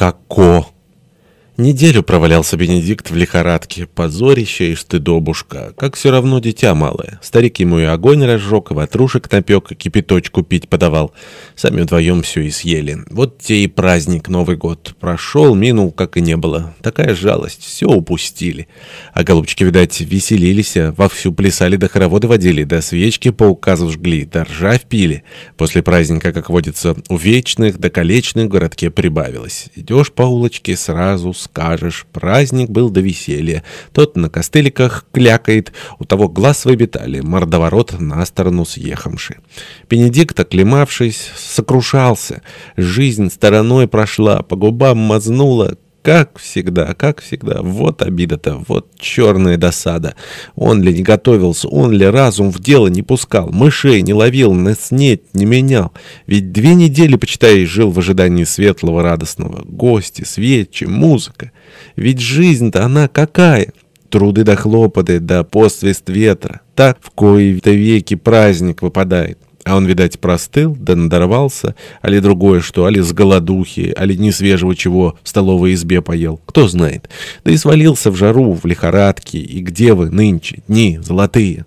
Како. Неделю провалялся Бенедикт в лихорадке, позорище и стыдобушка, как все равно дитя малое. Старик ему и огонь разжег, и ватрушек напек, и кипяточку пить подавал. Сами вдвоем все и съели. Вот те и праздник Новый год. Прошел, минул, как и не было. Такая жалость, все упустили. А голубчики, видать, веселились, а вовсю плясали, до хороводы водили, до свечки по указу жгли, до ржавь пили. После праздника, как водится, у вечных до колечных в городке прибавилось. Идешь по улочке, сразу скажешь. Праздник был до веселья. Тот на костыликах клякает, у того глаз выбитали, мордоворот на сторону съехавший. Бенедикт, оклемавшись, сокрушался. Жизнь стороной прошла, по губам мазнула, как всегда, как всегда. Вот обида-то, вот черная досада. Он ли не готовился, он ли разум в дело не пускал, мышей не ловил, на снеть не менял. Ведь две недели, почитай, жил в ожидании светлого, радостного. Гости, свечи, музыка. Ведь жизнь-то она какая? Труды да хлопоты, да посвист ветра. Так в кои-то веки праздник выпадает. А он, видать, простыл, да надорвался, али другое что, али с голодухи, али не свежего чего в столовой избе поел, кто знает. Да и свалился в жару, в лихорадке, и где вы нынче, дни золотые?